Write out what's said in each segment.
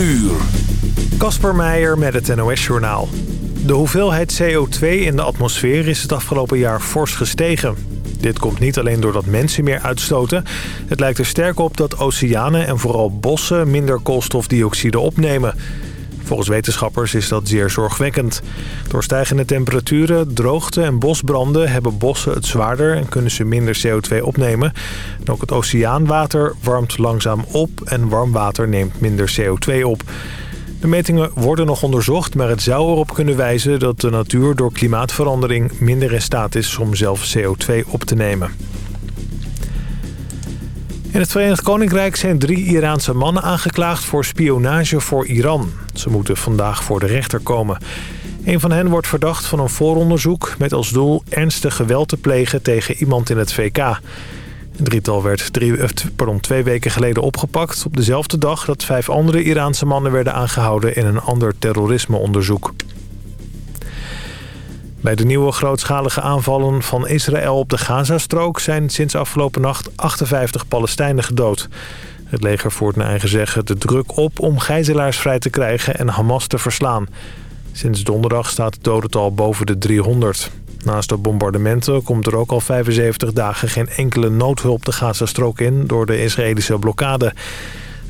uur. Kasper Meijer met het NOS-journaal. De hoeveelheid CO2 in de atmosfeer is het afgelopen jaar fors gestegen. Dit komt niet alleen doordat mensen meer uitstoten. Het lijkt er sterk op dat oceanen en vooral bossen minder koolstofdioxide opnemen. Volgens wetenschappers is dat zeer zorgwekkend. Door stijgende temperaturen, droogte en bosbranden hebben bossen het zwaarder en kunnen ze minder CO2 opnemen. ook het oceaanwater warmt langzaam op en warm water neemt minder CO2 op. De metingen worden nog onderzocht, maar het zou erop kunnen wijzen dat de natuur door klimaatverandering minder in staat is om zelf CO2 op te nemen. In het Verenigd Koninkrijk zijn drie Iraanse mannen aangeklaagd voor spionage voor Iran. Ze moeten vandaag voor de rechter komen. Een van hen wordt verdacht van een vooronderzoek met als doel ernstig geweld te plegen tegen iemand in het VK. Een drietal werd drie, eh, twee weken geleden opgepakt... op dezelfde dag dat vijf andere Iraanse mannen werden aangehouden... in een ander terrorismeonderzoek. Bij de nieuwe grootschalige aanvallen van Israël op de Gazastrook... zijn sinds afgelopen nacht 58 Palestijnen gedood. Het leger voert naar eigen zeggen de druk op om gijzelaars vrij te krijgen... en Hamas te verslaan. Sinds donderdag staat het dodental boven de 300. Naast de bombardementen komt er ook al 75 dagen geen enkele noodhulp de Gazastrook in... door de Israëlische blokkade.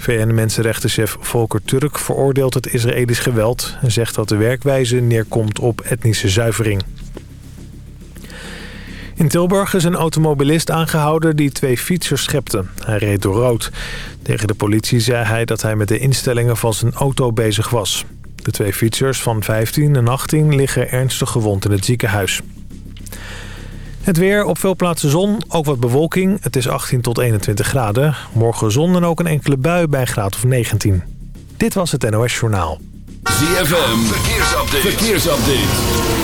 VN-mensenrechtenchef Volker Turk veroordeelt het Israëlisch geweld... en zegt dat de werkwijze neerkomt op etnische zuivering. In Tilburg is een automobilist aangehouden die twee fietsers schepte. Hij reed door rood. Tegen de politie zei hij dat hij met de instellingen van zijn auto bezig was. De twee fietsers van 15 en 18 liggen ernstig gewond in het ziekenhuis. Het weer, op veel plaatsen zon, ook wat bewolking. Het is 18 tot 21 graden. Morgen zon en ook een enkele bui bij een graad of 19. Dit was het NOS Journaal. ZFM, verkeersupdate. verkeersupdate.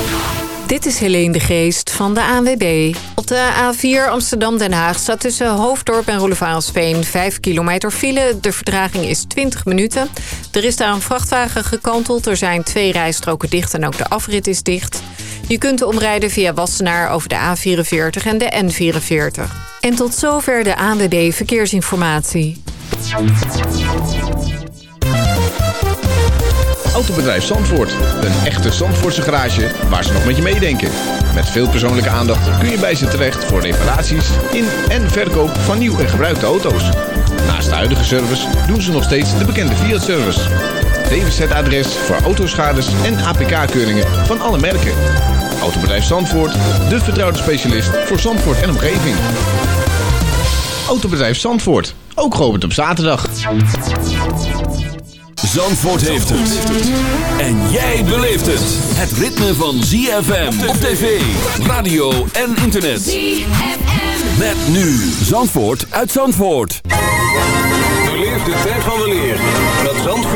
Dit is Helene de Geest van de ANWB. Op de A4 Amsterdam-Den Haag staat tussen Hoofddorp en Roelevarensveen 5 kilometer file. De verdraging is 20 minuten. Er is daar een vrachtwagen gekanteld. Er zijn twee rijstroken dicht en ook de afrit is dicht. Je kunt omrijden via Wassenaar over de A44 en de N44. En tot zover de ANWB Verkeersinformatie. Autobedrijf Zandvoort. Een echte Zandvoortse garage waar ze nog met je meedenken. Met veel persoonlijke aandacht kun je bij ze terecht voor reparaties in en verkoop van nieuw en gebruikte auto's. Naast de huidige service doen ze nog steeds de bekende Fiat-service. DWZ-adres voor autoschades en APK-keuringen van alle merken. Autobedrijf Zandvoort, de vertrouwde specialist voor Zandvoort en omgeving. Autobedrijf Zandvoort, ook geopend op zaterdag. Zandvoort heeft het. En jij beleeft het. Het ritme van ZFM op tv, radio en internet. ZFM. Met nu Zandvoort uit Zandvoort. Beleef de tijd van weleer. Met Zandvoort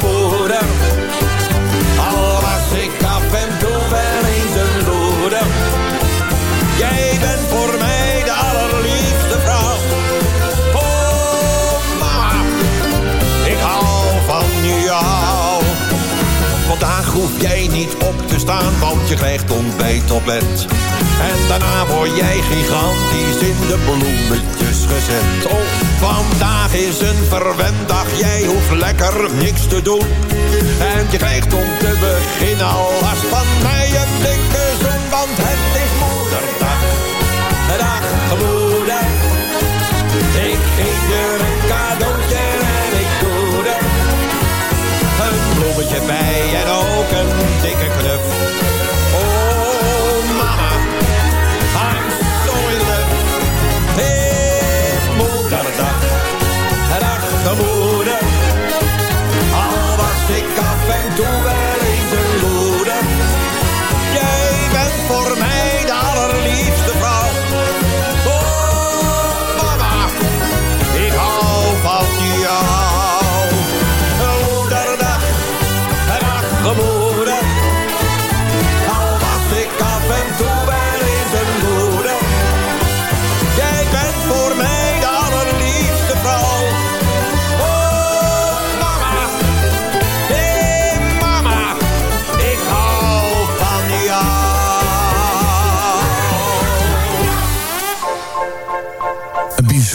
dag moeder. Jij niet op te staan, want je krijgt ontbijt op bed. En daarna word jij gigantisch in de bloemetjes gezet. Oh, vandaag is een verwend dag, jij hoeft lekker niks te doen. En je krijgt om te beginnen alvast van mij een dikke zoen, want het is moederdag. Dag moeder, ik geef je bloemetje bij en ook een dikke knuff. Oh mama, I'm so in love. Hey moederdag, dag moeder. Al was ik af en toe wel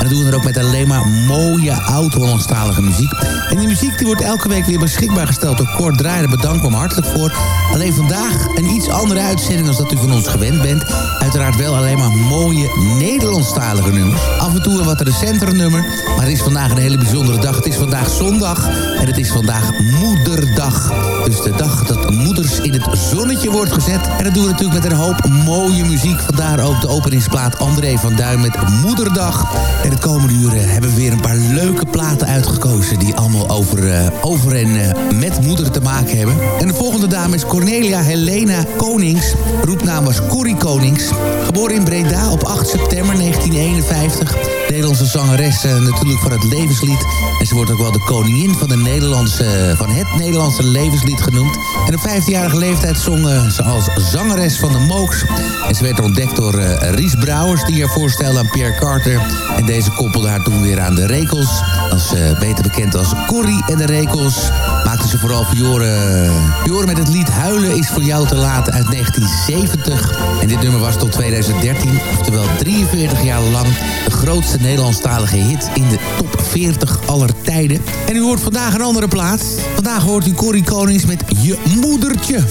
En dat doen we dan ook met alleen maar mooie oud-Hollandstalige muziek. En die muziek die wordt elke week weer beschikbaar gesteld door Kort Draaier. Daar bedank ik hem hartelijk voor. Alleen vandaag een iets andere uitzending dan dat u van ons gewend bent. Uiteraard wel alleen maar mooie Nederlandstalige nummers. Af en toe een wat recentere nummer. Maar het is vandaag een hele bijzondere dag. Het is vandaag zondag en het is vandaag moederdag. Dus de dag dat moeders in het zonnetje wordt gezet. En dat doen we natuurlijk met een hoop mooie muziek. Vandaar ook de openingsplaat André van Duin met Moederdag. Het komende uur eh, hebben we weer een paar leuke platen uitgekozen... die allemaal over, eh, over en eh, met moeder te maken hebben. En de volgende dame is Cornelia Helena Konings. Roepnaam was Corrie Konings. Geboren in Breda op 8 september 1951. Nederlandse zangeres eh, natuurlijk van het levenslied. En ze wordt ook wel de koningin van, de Nederlandse, van het Nederlandse levenslied genoemd. En op 15-jarige leeftijd zong ze als zangeres van de Mooks. En ze werd ontdekt door Ries Brouwers, die haar voorstelde aan Pierre Carter. En koppelde haar toen weer aan de Rekels. Als eh, beter bekend als Corrie en de Rekels. Maakte ze vooral vioren, vioren met het lied Huilen is voor jou te laat uit 1970. En dit nummer was tot 2013, oftewel 43 jaar lang... de grootste Nederlandstalige hit in de top 40 aller tijden. En u hoort vandaag een andere plaats. Vandaag hoort u Corrie Konings met Je Moedertje.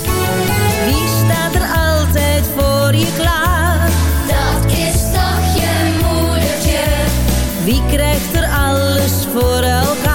Wie staat er altijd voor je klaar? Wie krijgt er alles voor elkaar?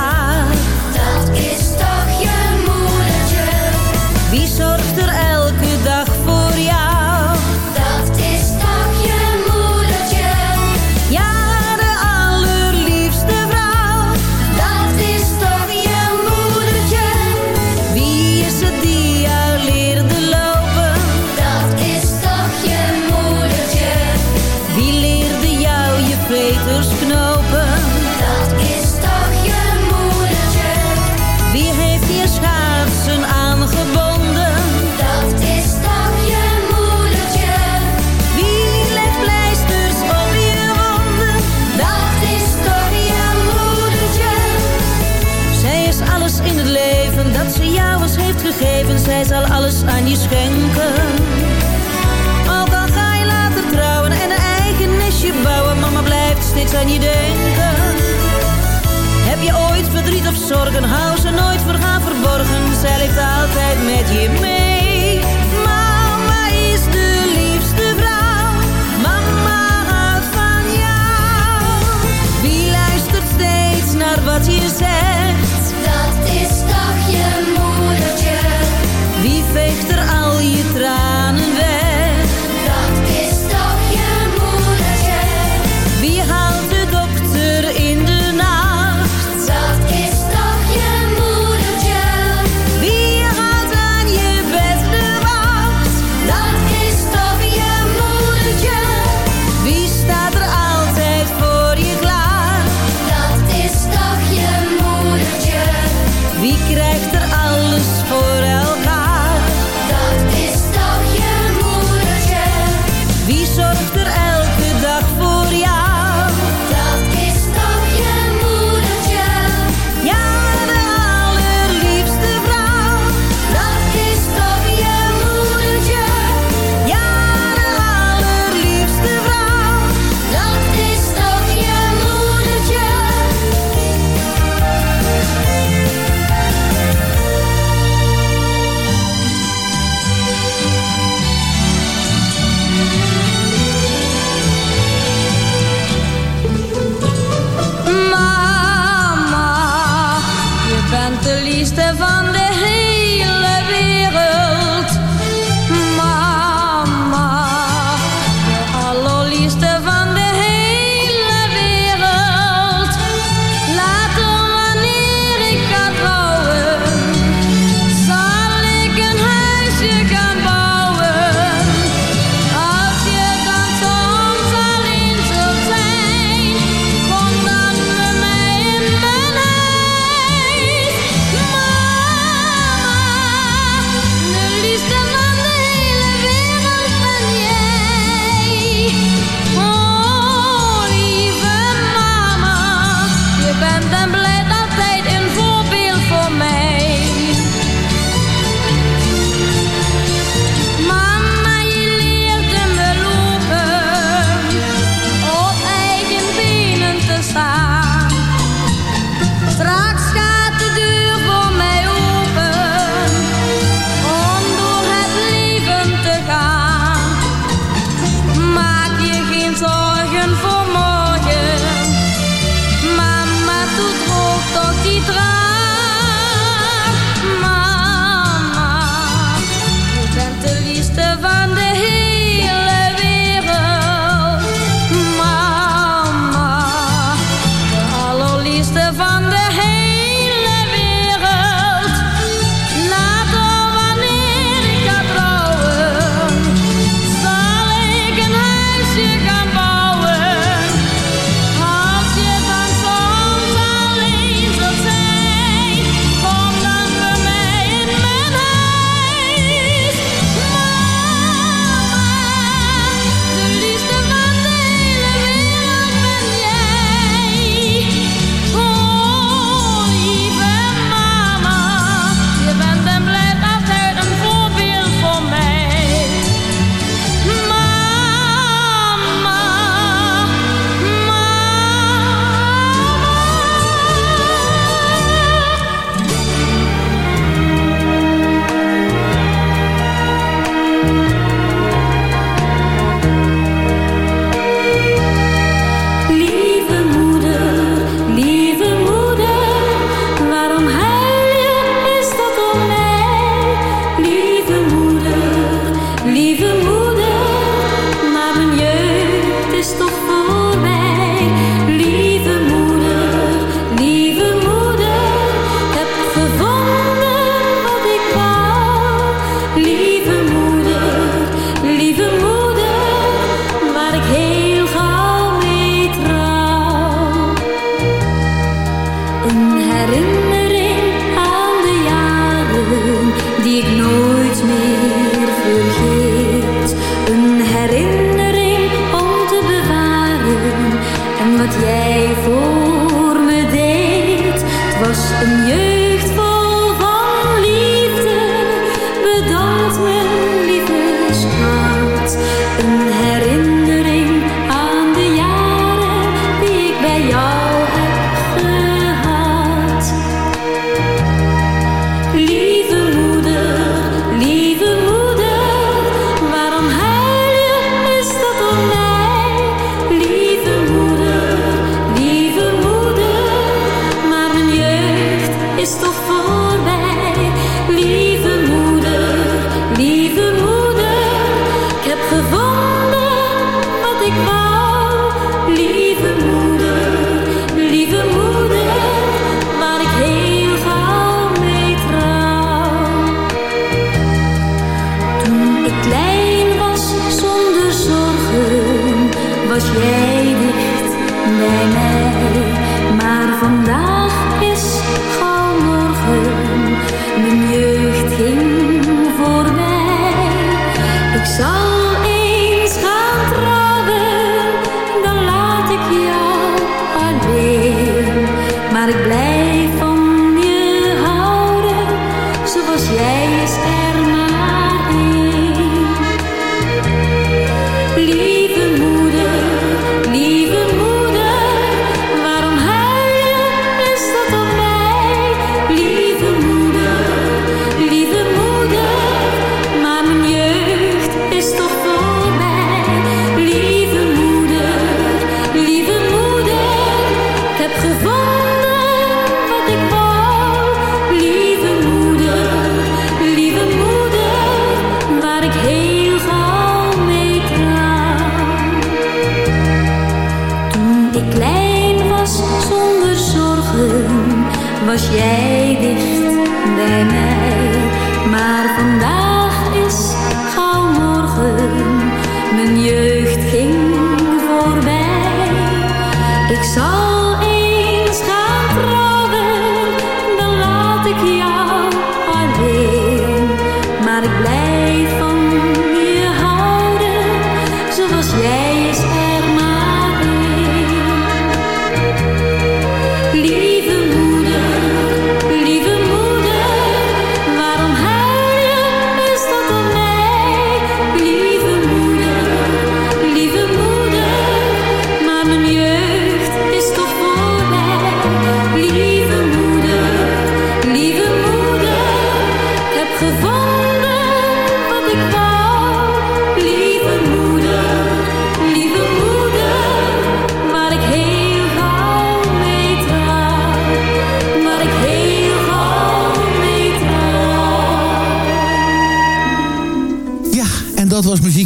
Maar vandaag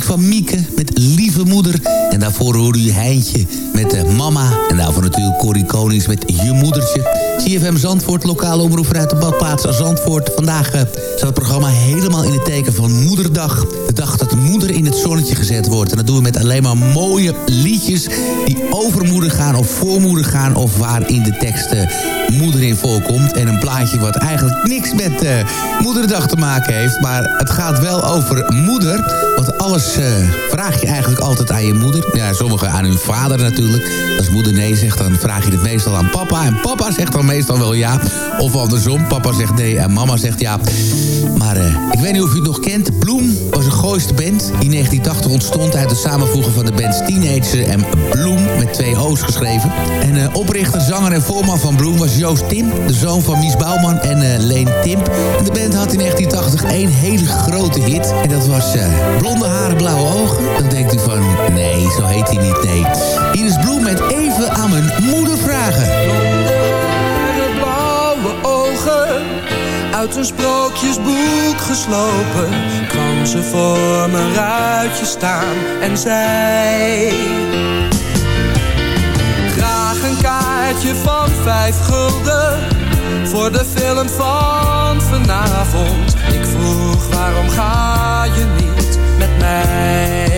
van Mieke met Lieve Moeder. Daarvoor hoorde u Heintje met eh, Mama. En daarvoor natuurlijk Corrie Konings met Je Moedertje. CFM Zandvoort, lokale omroep vanuit de badplaats Zandvoort. Vandaag eh, staat het programma helemaal in het teken van Moederdag. De dag dat de moeder in het zonnetje gezet wordt. En dat doen we met alleen maar mooie liedjes die over moeder gaan of voor moeder gaan... of waarin de tekst eh, moeder in voorkomt. En een plaatje wat eigenlijk niks met eh, moederdag te maken heeft. Maar het gaat wel over moeder. Want alles vraag je eigenlijk altijd aan je moeder. Ja, sommigen aan hun vader natuurlijk. Als moeder nee zegt, dan vraag je het meestal aan papa. En papa zegt dan meestal wel ja. Of andersom, papa zegt nee en mama zegt ja. Maar eh, ik weet niet of u het nog kent. Bloem was een Gooiste band die in 1980 ontstond uit het samenvoegen van de bands Teenager en Bloem met twee O's geschreven. En eh, oprichter, zanger en voorman van Bloem was Joost Tim, de zoon van Mies Bouwman en eh, Leen Timp. En de band had in 1980 één hele grote hit. En dat was Blonde haren, blauwe ogen. Dan denkt u van, nee, zo heet hij niet, nee. Hier is Bloem met even aan mijn moeder vragen. blauwe ogen Uit een sprookjesboek geslopen Kwam ze voor mijn ruitje staan en zei Graag een kaartje van vijf gulden Voor de film van vanavond Ik vroeg waarom ga je niet met mij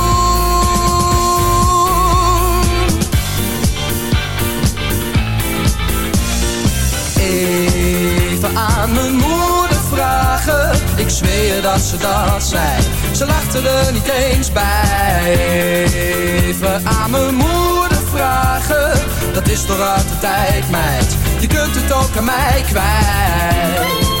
Zweer dat ze dat zei. Ze lachte er niet eens bij. Even aan mijn moeder vragen, dat is toch uit de tijd, meid. Je kunt het ook aan mij kwijt.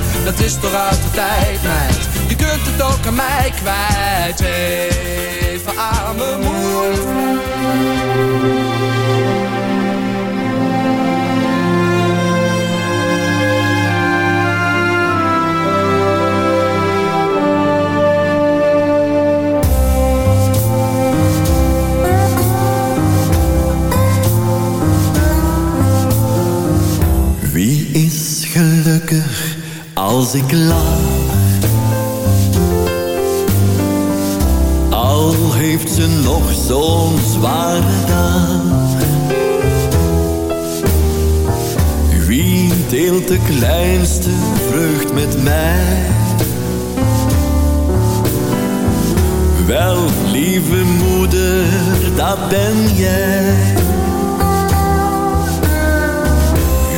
Dat is toch uit de tijd meid. Je kunt het ook aan mij kwijt. Even aan mijn moeder. Wie is gelukkig als ik lach? Al heeft ze nog zo'n zware dag. Wie deelt de kleinste vreugd met mij? Wel, lieve moeder, dat ben jij.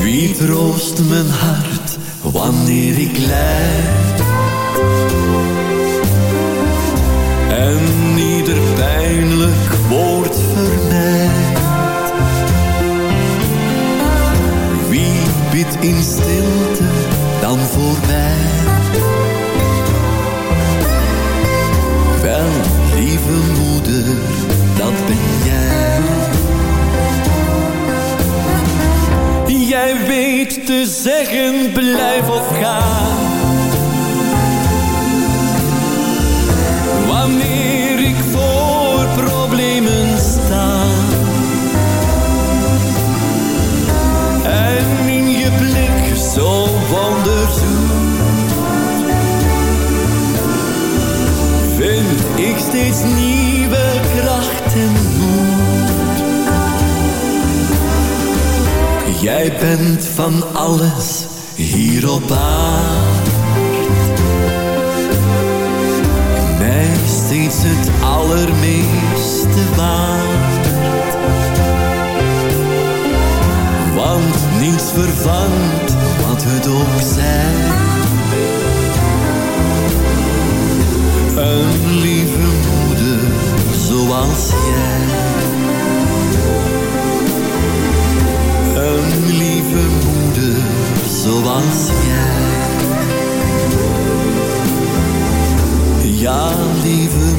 Wie troost mijn hart wanneer ik lijd? En ieder pijnlijk woord vermijdt. Wie bidt in stilte dan voor mij? Wel, lieve moeder, dat ben jij. Weet te zeggen blijf of ga. Wanneer ik voor problemen sta. En in je blik zo wonderzoet. Vind ik steeds nieuwe Jij bent van alles hier op aard. Mij steeds het allermeeste waard. Want niets vervangt wat het ook zij. Een lieve moeder zoals jij. Een lieve moeder zoals jij. Ja, lieve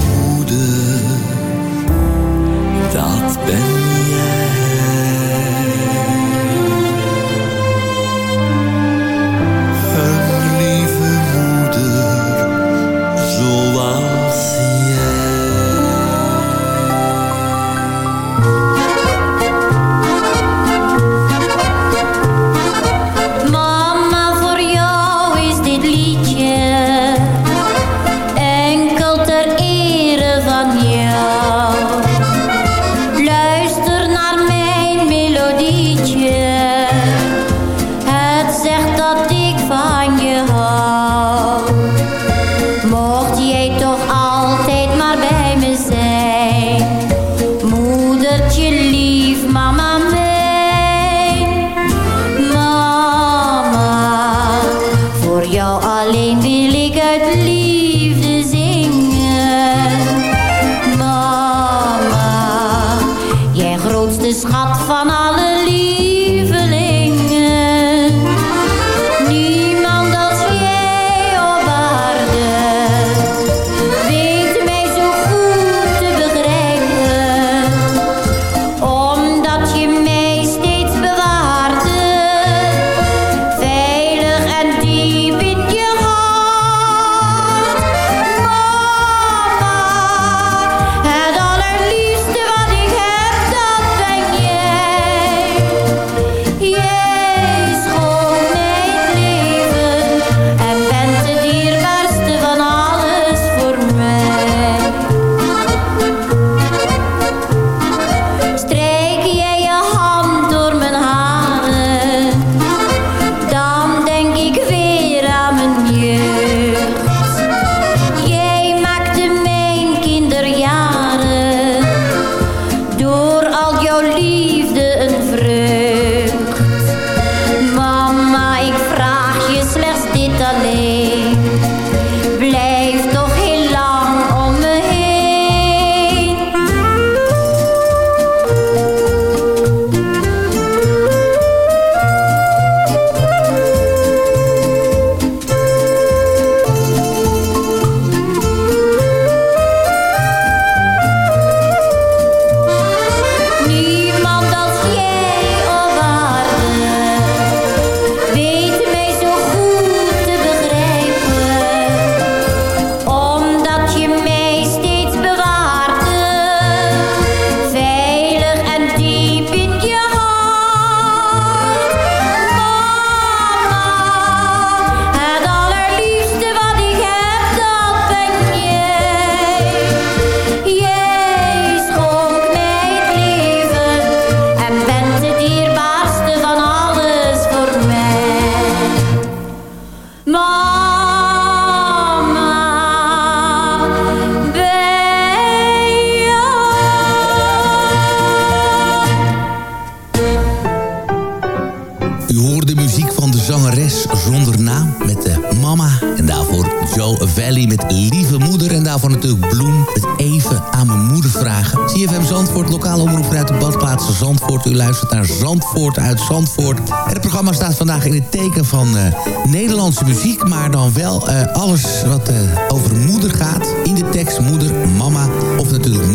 Zandvoort het programma staat vandaag in het teken van eh, Nederlandse muziek. Maar dan wel eh, alles wat eh, over moeder gaat. In de tekst moeder, mama of natuurlijk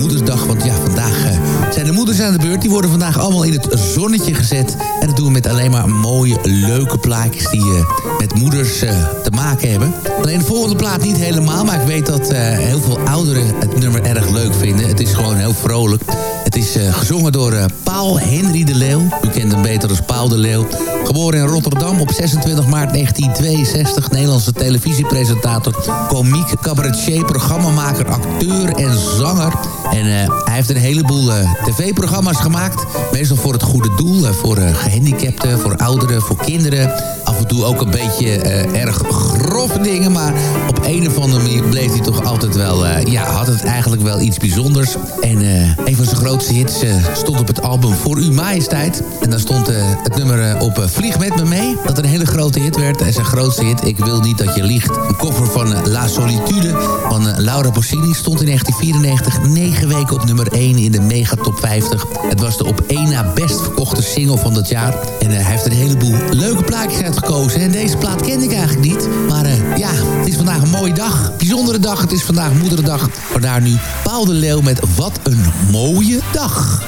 de beurt. Die worden vandaag allemaal in het zonnetje gezet. En dat doen we met alleen maar mooie, leuke plaatjes die eh, met moeders eh, te maken hebben. Alleen de volgende plaat niet helemaal. Maar ik weet dat eh, heel veel ouderen het nummer erg leuk vinden. Het is gewoon heel vrolijk. Het is gezongen door Paul Henry de Leeuw. U kent hem beter als Paul de Leeuw. Geboren in Rotterdam op 26 maart 1962. Nederlandse televisiepresentator, komiek, cabaretier, programmamaker, acteur en zanger. En eh, hij heeft een heleboel eh, tv-programma's gemaakt. Meestal voor het goede doel. eh, voor eh, gehandicapten, voor ouderen, voor kinderen. Af en toe ook een beetje erg grove dingen. Maar op een of andere manier bleef hij toch altijd wel... ja, had het eigenlijk wel iets bijzonders. En een van zijn grootste hits stond op het album Voor Uw Majesteit. En daar stond het nummer op Vlieg met me mee. Dat een hele grote hit werd. En zijn grootste hit, Ik wil niet dat je liegt. Een cover van eh, La Solitude van eh, Laura Pausini stond in 1994 negen weken op nummer 1 in de Mega Top 50. Het was de op één na best verkochte single van dat jaar. En eh, hij heeft een heleboel leuke plaatjes uitgekozen. En deze plaat kende ik eigenlijk niet. Maar ja, het is vandaag een mooie dag. Bijzondere dag. Het is vandaag moederdag. Vandaar nu Paul de Leeuw met Wat een mooie dag.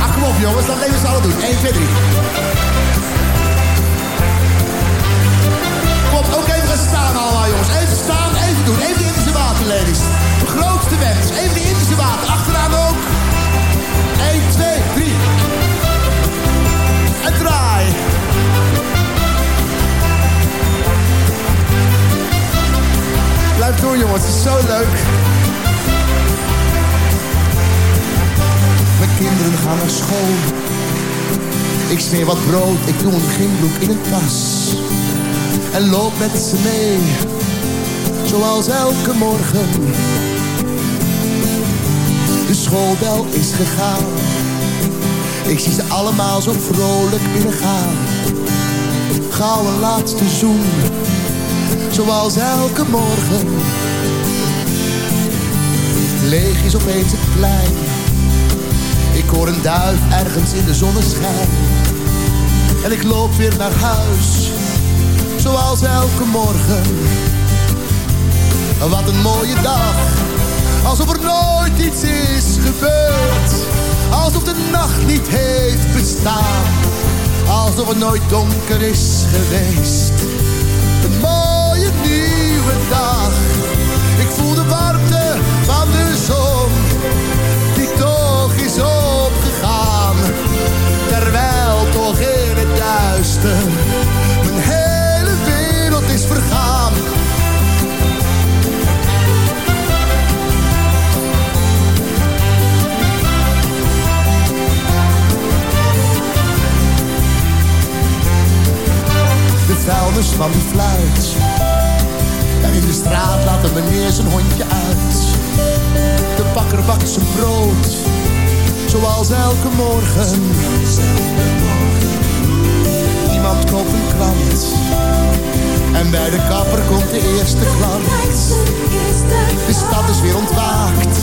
Ach, kom op jongens, dat even z'n allen doen. 1, 2, 3. Even staan allemaal jongens. Even staan, even doen. Even de Indische water, ladies. De grootste wens. Even de Indische water. Achteraan ook. 1, 2, 3. En draai. Blijf doen jongens, het is zo leuk. Mijn kinderen gaan naar school. Ik smeer wat brood, ik doe een gymboek in een tas. En loop met ze mee, zoals elke morgen. De schoolbel is gegaan. Ik zie ze allemaal zo vrolijk binnengaan. Gauw een laatste zoen, zoals elke morgen. Leeg is opeens het plein. Ik hoor een duif ergens in de zonneschijn. En ik loop weer naar huis, zoals elke morgen. Wat een mooie dag, alsof er nooit iets is gebeurd. Alsof de nacht niet heeft bestaan, alsof het nooit donker is geweest. Een mooie nieuwe dag, ik voel de warmte van de zon, die toch is opgegaan. Terwijl toch in het duister De vuilnisman die fluit. En in de straat laat een meneer zijn hondje uit. De bakker bakt zijn brood zoals elke morgen. Iemand koopt een krant. En bij de kapper komt de eerste klant. De stad is weer ontwaakt.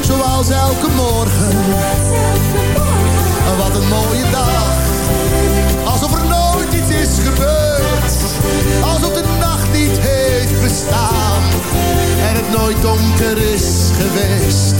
Zoals elke morgen. Wat een mooie dag. Alsof de nacht niet heeft bestaan. En het nooit donker is geweest.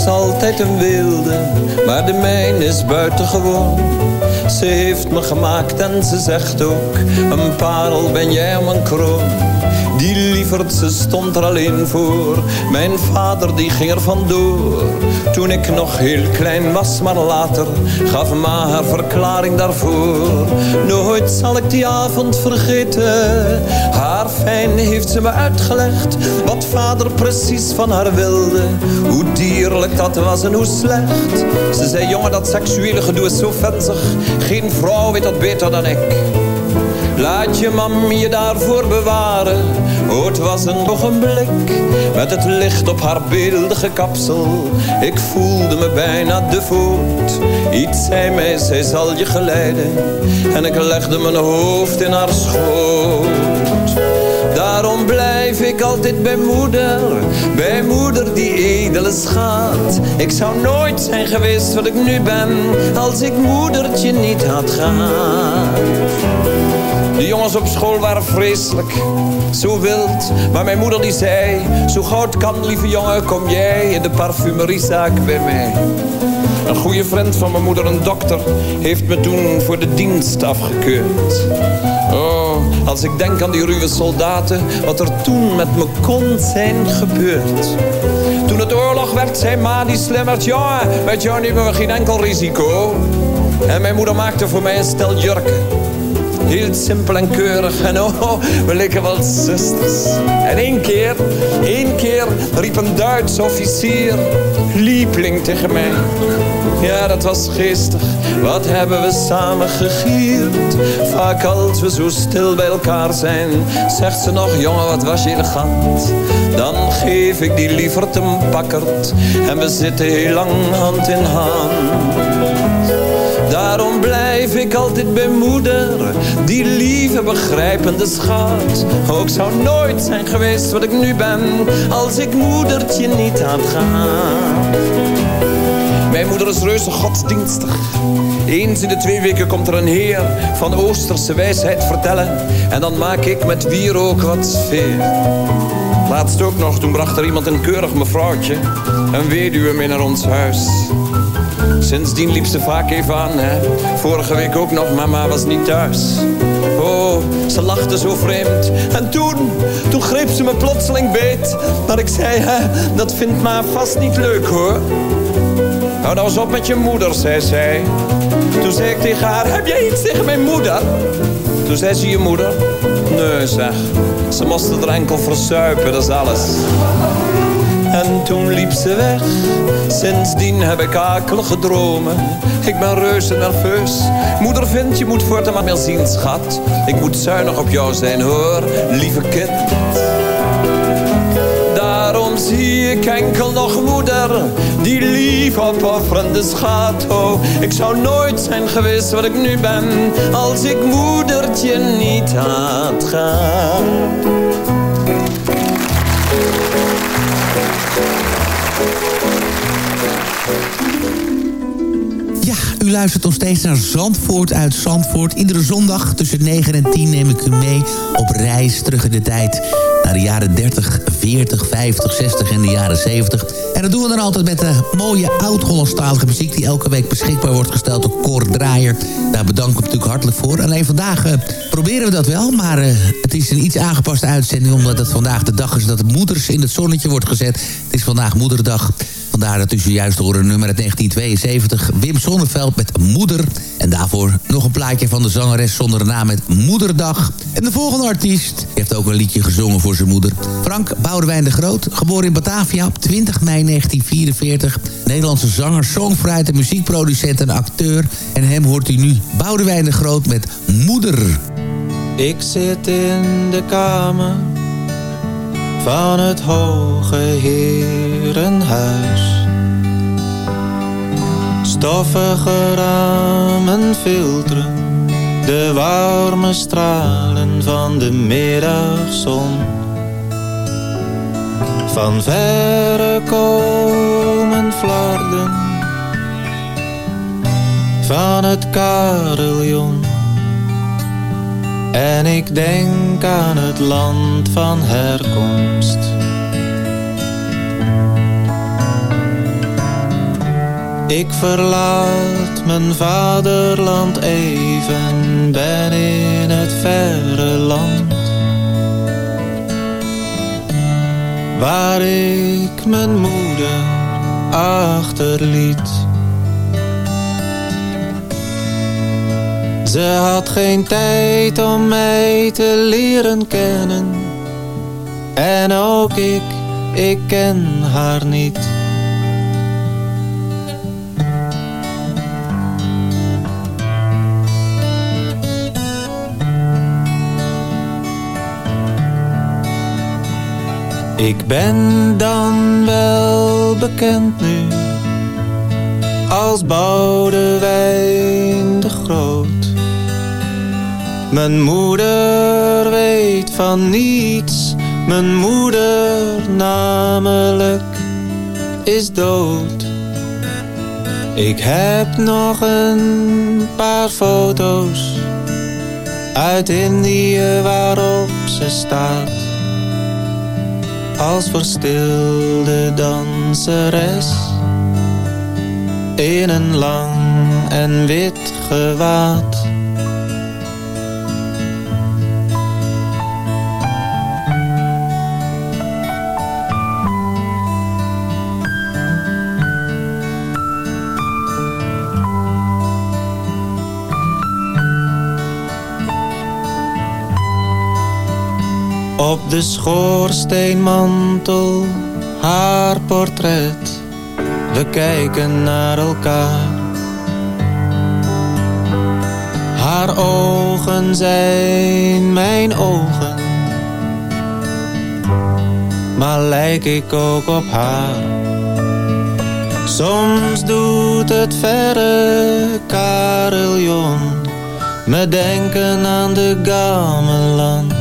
Is altijd een wilde, maar de mijne is buitengewoon. Ze heeft me gemaakt en ze zegt ook, een parel ben jij een kroon. Die lieverd, ze stond er alleen voor. Mijn vader die ging er vandoor. Toen ik nog heel klein was, maar later gaf ma haar verklaring daarvoor. Nooit zal ik die avond vergeten. Haar fijn heeft ze me uitgelegd. Wat vader precies van haar wilde. Hoe dierlijk dat was en hoe slecht. Ze zei, jongen, dat seksuele gedoe is zo venzig. Geen vrouw weet dat beter dan ik. Laat je mam je daarvoor bewaren. Oh, het was een ogenblik met het licht op haar beeldige kapsel. Ik voelde me bijna de voet. Iets zei mij, zij zal je geleiden. En ik legde mijn hoofd in haar schoot. Daarom blijf ik altijd bij moeder, bij moeder die edele schat. Ik zou nooit zijn geweest wat ik nu ben, als ik moedertje niet had gehad. De jongens op school waren vreselijk, zo wild. Maar mijn moeder die zei, zo het kan, lieve jongen, kom jij in de parfumeriezaak bij mij. Een goede vriend van mijn moeder, een dokter, heeft me toen voor de dienst afgekeurd. Oh, als ik denk aan die ruwe soldaten, wat er toen met me kon zijn gebeurd. Toen het oorlog werd, zei ma die slimmert, jongen, met jou nemen we geen enkel risico. En mijn moeder maakte voor mij een stel jurken. Heel simpel en keurig. En oh, we leken wel zusters. En één keer, één keer riep een Duits officier... Liebling tegen mij. Ja, dat was geestig. Wat hebben we samen gegierd. Vaak als we zo stil bij elkaar zijn. Zegt ze nog, jongen, wat was je elegant. Dan geef ik die liever een pakkerd. En we zitten heel lang hand in hand. Daarom blijf ik altijd bij moeder, die lieve begrijpende schat. Ook zou nooit zijn geweest wat ik nu ben, als ik moedertje niet had gehad. Mijn moeder is reuze godsdienstig. Eens in de twee weken komt er een heer van Oosterse wijsheid vertellen. En dan maak ik met wierook wat sfeer. Laatst ook nog, toen bracht er iemand een keurig mevrouwtje. Een weduwe mee naar ons huis. Sindsdien liep ze vaak even aan. Vorige week ook nog, mama was niet thuis. Oh, ze lachte zo vreemd. En toen, toen greep ze me plotseling beet. Dat ik zei, hè, dat vindt ma vast niet leuk, hoor. Hou nou eens op met je moeder, zei zij. Toen zei ik tegen haar, heb jij iets tegen mijn moeder? Toen zei ze, je moeder? Nee, zeg. Ze moesten er enkel versuipen, dat is alles. En toen liep ze weg. Sindsdien heb ik akelige dromen. Ik ben reuze nerveus. Moeder vindt, je moet voortaan maar meer zien, schat. Ik moet zuinig op jou zijn, hoor, lieve kind. Daarom zie ik enkel nog moeder, die lief opofferende schat. Oh, ik zou nooit zijn geweest wat ik nu ben, als ik moedertje niet had gehad. U luistert nog steeds naar Zandvoort uit Zandvoort. Iedere zondag tussen 9 en 10 neem ik u mee op reis terug in de tijd. Naar de jaren 30, 40, 50, 60 en de jaren 70. En dat doen we dan altijd met de mooie oud-Hollandstalige muziek... die elke week beschikbaar wordt gesteld door Cor Draaier. Daar bedank ik natuurlijk hartelijk voor. Alleen vandaag eh, proberen we dat wel, maar eh, het is een iets aangepaste uitzending... omdat het vandaag de dag is dat de moeders in het zonnetje wordt gezet. Het is vandaag moederdag. Vandaar dat u zojuist hoorde nummer uit 1972. Wim Sonneveld met Moeder. En daarvoor nog een plaatje van de zangeres zonder naam met Moederdag. En de volgende artiest heeft ook een liedje gezongen voor zijn moeder. Frank Boudewijn de Groot, geboren in Batavia op 20 mei 1944. Nederlandse zanger, songwriter, muziekproducent en acteur. En hem hoort u nu Boudewijn de Groot met Moeder. Ik zit in de kamer van het hoge herenhuis. Stoffige ramen filteren de warme stralen van de middagzon. Van verre komen flarden van het carillon. En ik denk aan het land van herkomst. Ik verlaat mijn vaderland even, ben in het verre land. Waar ik mijn moeder achterliet. Ze had geen tijd om mij te leren kennen. En ook ik, ik ken haar niet. Ik ben dan wel bekend nu als Boudewijn de Groot. Mijn moeder weet van niets, mijn moeder namelijk is dood. Ik heb nog een paar foto's uit Indië waarop ze staat. Als verstilde danseres in een lang en wit gewaad. Op de schoorsteenmantel haar portret. We kijken naar elkaar. Haar ogen zijn mijn ogen. Maar lijk ik ook op haar. Soms doet het verre carillon me denken aan de gamelan.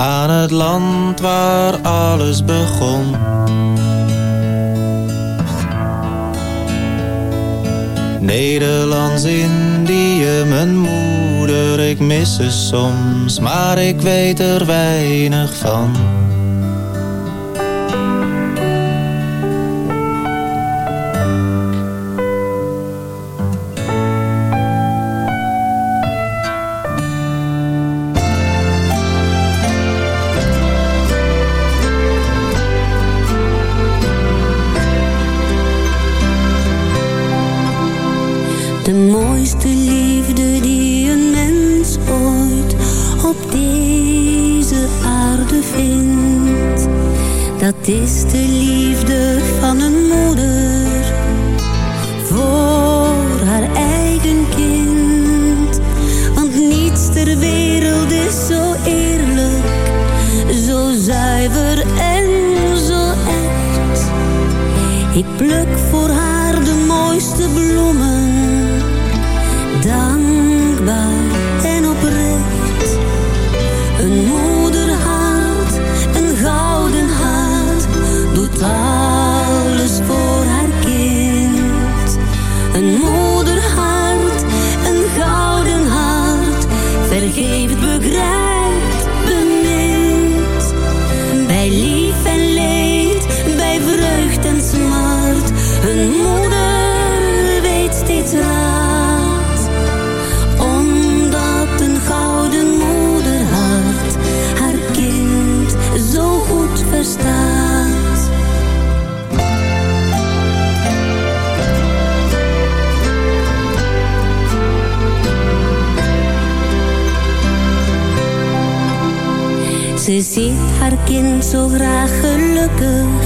Aan het land waar alles begon. Nederlands-Indië, mijn moeder, ik mis ze soms, maar ik weet er weinig van. Dat is de liefde van een moeder voor haar eigen kind. Want niets ter wereld is zo eerlijk, zo zuiver en zo echt. Ik pluk voor haar de mooiste bloemen doet Ze ziet haar kind zo graag gelukkig,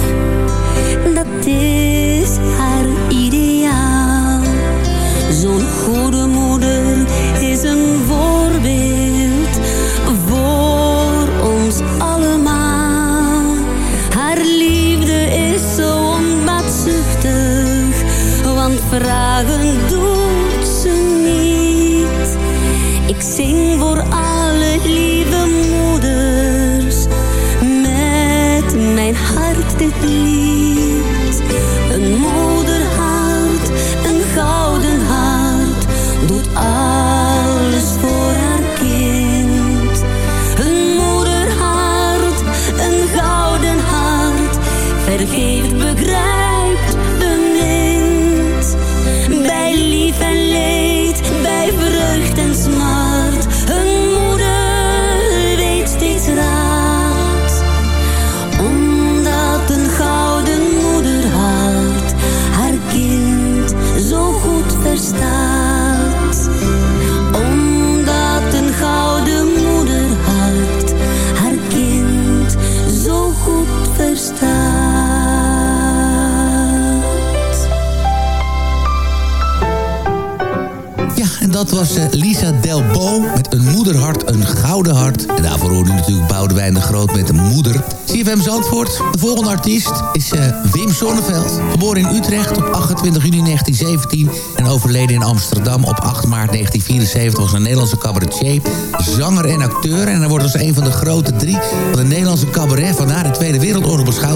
artiest is eh, Wim Sonneveld. Geboren in Utrecht op 28 juni 1917 en overleden in Amsterdam op 8 maart 1974... was een Nederlandse cabaretier, zanger en acteur. En hij wordt als een van de grote drie van de Nederlandse cabaret... van na de Tweede Wereldoorlog beschouwd...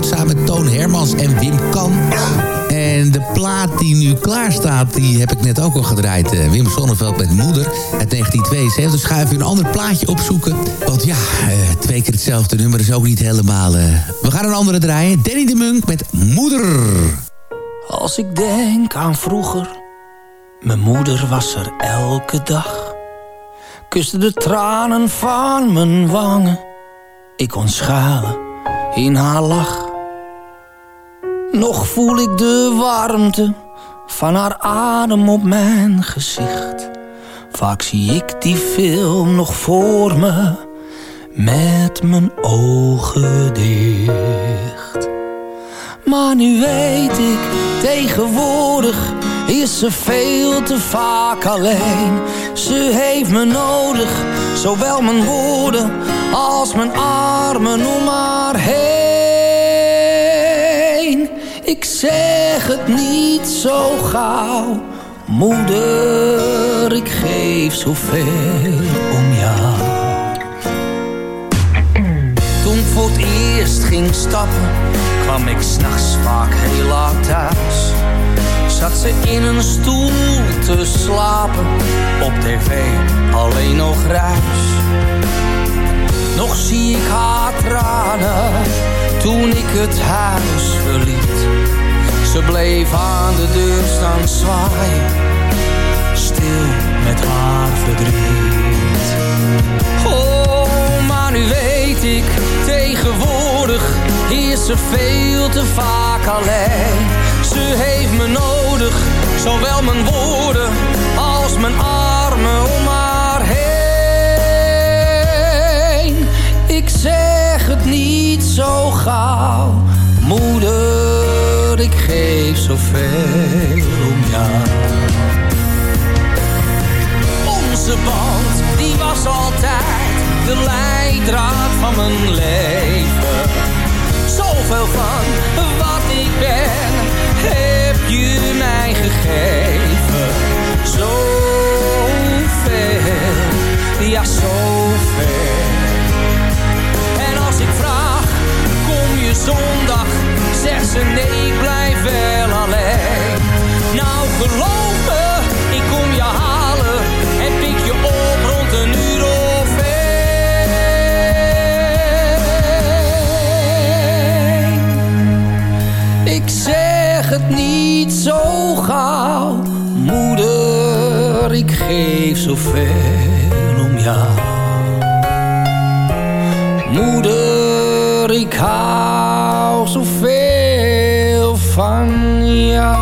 die nu klaar staat, die heb ik net ook al gedraaid. Eh, Wim Sonneveld met Moeder uit 1972. Dus ga even een ander plaatje opzoeken. Want ja, eh, twee keer hetzelfde nummer is ook niet helemaal... eh, We gaan een andere draaien. Danny de Munk met Moeder. Als ik denk aan vroeger, mijn moeder was er elke dag. Kuste de tranen van mijn wangen, ik kon schalen in haar lach. Nog voel ik de warmte van haar adem op mijn gezicht. Vaak zie ik die film nog voor me, met mijn ogen dicht. Maar nu weet ik, tegenwoordig is ze veel te vaak alleen. Ze heeft me nodig, zowel mijn woorden als mijn armen om haar heen. Ik zeg het niet zo gauw, moeder, ik geef zoveel om jou. Toen voor het eerst ging stappen, kwam ik s'nachts vaak heel laat thuis. Zat ze in een stoel te slapen, op tv alleen nog ruis. Nog zie ik haar tranen, toen ik het huis verliet. Ze bleef aan de deur staan zwaaien, stil met haar verdriet. Oh, maar nu weet ik, tegenwoordig is ze veel te vaak alleen. Ze heeft me nodig, zowel mijn woorden als mijn armen om haar niet zo gauw, moeder, ik geef zoveel om jou. Onze band, die was altijd de leidraad van mijn leven. Zoveel van wat ik ben, heb je mij gegeven. Zoveel, ja zoveel. Zondag, zegt ze nee, ik blijf wel alleen. Nou geloof me, ik kom je halen en pik je op rond een uur of één. Ik zeg het niet zo gauw, moeder, ik geef zoveel om jou. Moeder, ik zoveel van jou.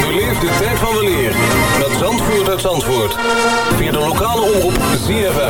Beleef de tijd van weleer met Zandvoort uit Zandvoort. Via de lokale omroep ZFM.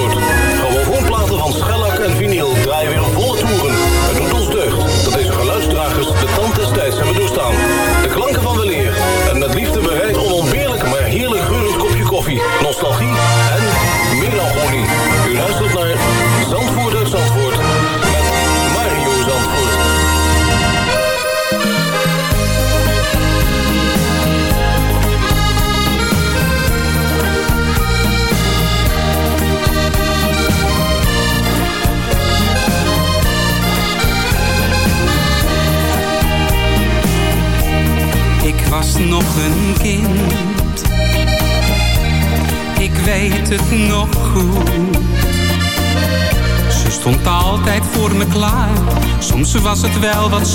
Wel wat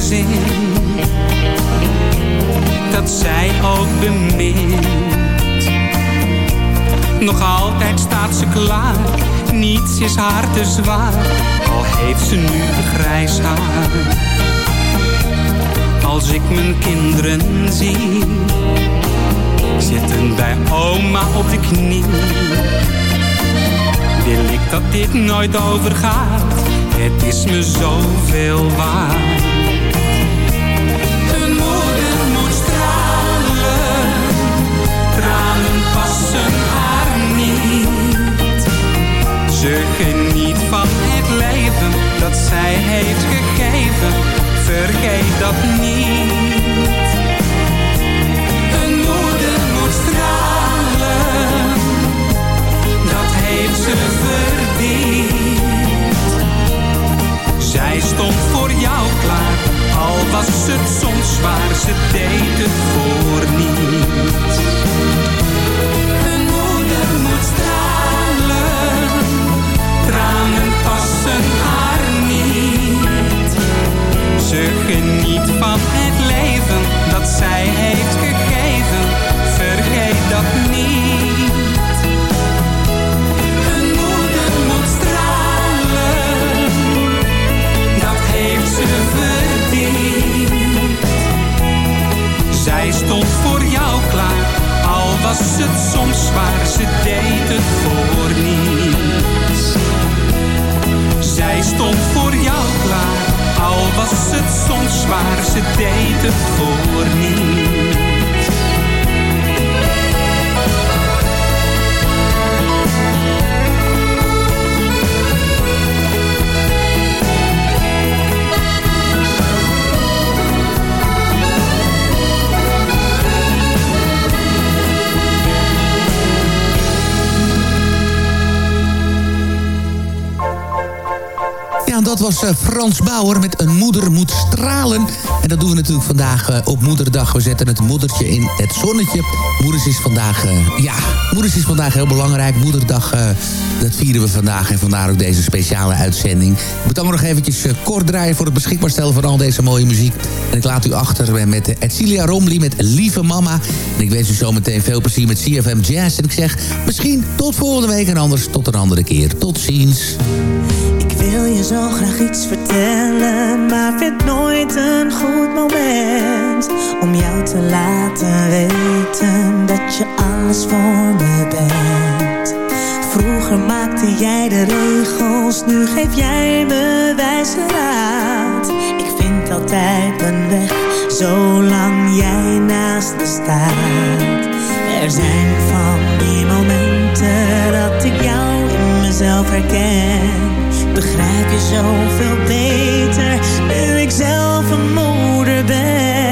zin. Dat zij ook bemint. Nog altijd staat ze klaar, niets is haar te zwaar. Al heeft ze nu grijs haar. Als ik mijn kinderen zie, zitten bij oma op de knie. Wil ik dat dit nooit overgaat, het is me zoveel waard. Een moeder moet stralen, tranen passen haar niet. Ze geniet van het leven dat zij heeft gegeven, vergeet dat niet. Stond voor jou klaar, al was het soms zwaar, ze deed het voor niets. Een moeder moet stralen, tranen passen haar niet. Ze geniet van het leven dat zij heeft gegeven, vergeet dat niet. Zij stond voor jou klaar, al was het soms zwaar, ze deed het voor niets. Zij stond voor jou klaar, al was het soms zwaar, ze deed het voor niets. Was eh, Frans Bauer met Een moeder moet stralen. En dat doen we natuurlijk vandaag eh, op moederdag. We zetten het moedertje in het zonnetje. Moeders is vandaag, eh, ja, moeders is vandaag heel belangrijk. Moederdag, dat vieren we vandaag. En vandaar ook deze speciale uitzending. Ik moet dan nog eventjes kort draaien voor het beschikbaar stellen van al deze mooie muziek. En ik laat u achter met Edcilia Romli met Lieve Mama. En ik wens u zometeen veel plezier met CFM Jazz. En ik zeg misschien tot volgende week en anders tot een andere keer. Tot ziens. Je zo graag iets vertellen, maar vind nooit een goed moment om jou te laten weten dat je alles voor me bent. Vroeger maakte jij de regels, nu geef jij me wijze raad. Ik vind altijd een weg, zolang jij naast me staat. Er zijn van die momenten dat ik jou in mezelf herken. Begrijp je zoveel beter nu ik zelf een moeder ben.